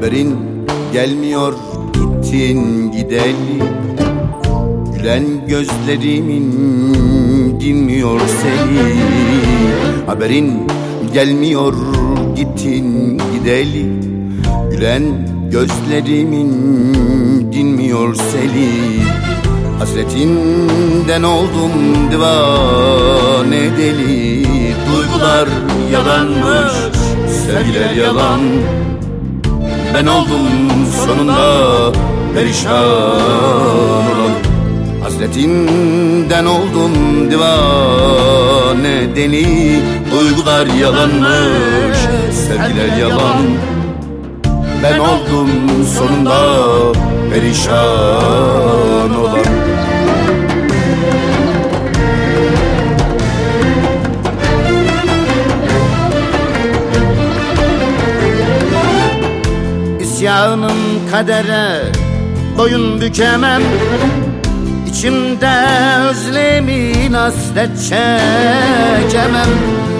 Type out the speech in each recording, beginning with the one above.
Haberin gelmiyor gittin gideli. Gülen gözlerimin dinmiyor seni. Haberin gelmiyor gittin gideli. Gülen gözlerimin dinmiyor seni. Hasretinden oldum divane deli. Duygular yalanmış, sevgiler yalan Ben oldum sonunda perişan olan. Hasretinden oldum divane deli Duygular yalanmış, sevgiler yalan. Ben oldum sonunda perişan olan kadere boyun bükemem. İçimde özlemin hasret çekemem.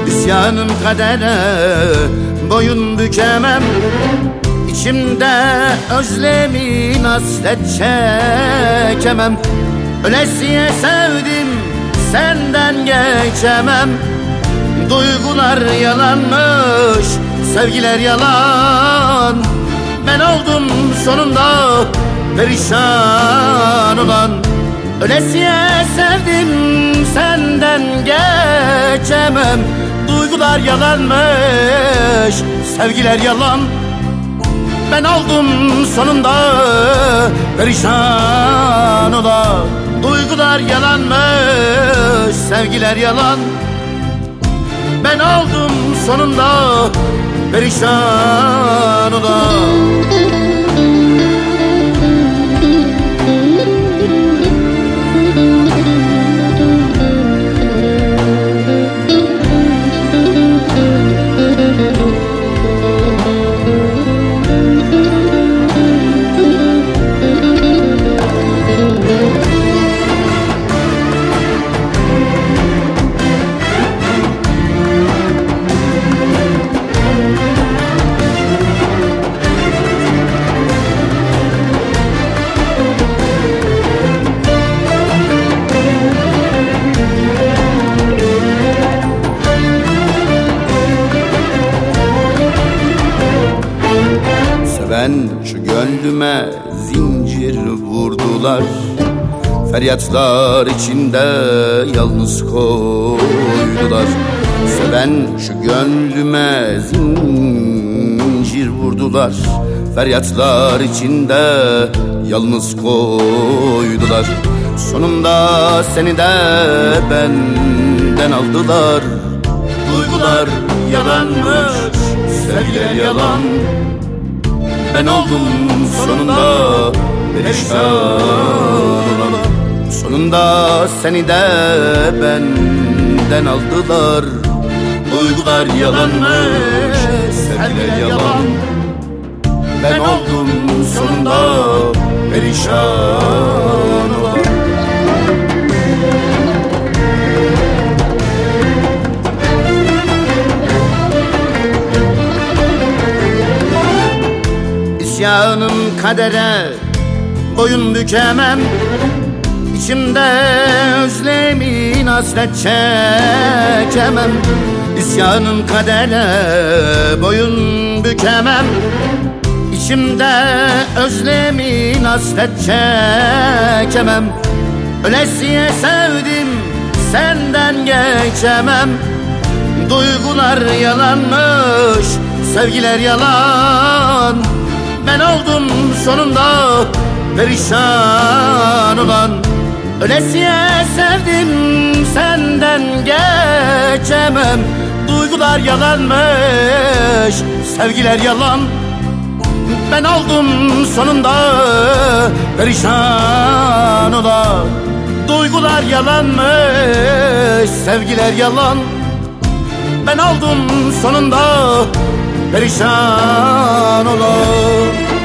İsyanım kadere boyun bükemem. İçimde özlemin hasret çekemem. Ölesiye sevdim senden geçemem. Duygular yalanmış sevgiler yalan Ben oldum sonunda. Perişan olan Ölesiye sevdim senden geçemem. Duygular yalanmış sevgiler yalan. Ben oldum sonunda perişan olan. Duygular yalanmış, sevgiler yalan. Ben oldum sonunda perişan olan Ben şu gönlüme zincir vurdular. Feryatlar içinde yalnız koydular. Seven şu gönlüme zincir vurdular. Feryatlar içinde yalnız koydular. Sonunda seni de benden aldılar. Duygular yalanmış, sevgiler yalan ben oldum sonunda perişan. Sonunda seni de benden aldılar. Duygular yalanmış, sevgiler yalan. Ben oldum sonunda perişan. olan İsyanım kadere boyun bükemem. İçimde özlemin hasret çekemem. İsyanım kadere boyun bükemem. İçimde özlemin hasret çekemem. Ölesiye sevdim senden geçemem. Duygular yalanmış sevgiler yalan ben oldum sonunda. Perişan olan Ölesiye sevdim senden geçemem. Duygular yalanmış sevgiler yalan. Ben oldum sonunda perişan olan. Duygular yalanmış sevgiler yalan. Ben oldum sonunda perişan olan